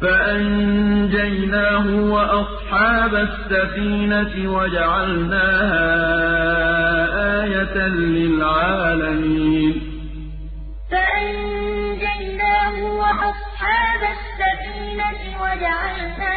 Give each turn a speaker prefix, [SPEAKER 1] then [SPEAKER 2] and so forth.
[SPEAKER 1] فَأَنجَيْنَاهُ وَأَصْحَابَ السَّفِينَةِ وَجَعَلْنَاهَا آيَةً لِّلْعَالَمِينَ.
[SPEAKER 2] فَأَنجَيْنَاهُ وَأَصْحَابَ السَّفِينَةِ وَجَعَلْنَاهَا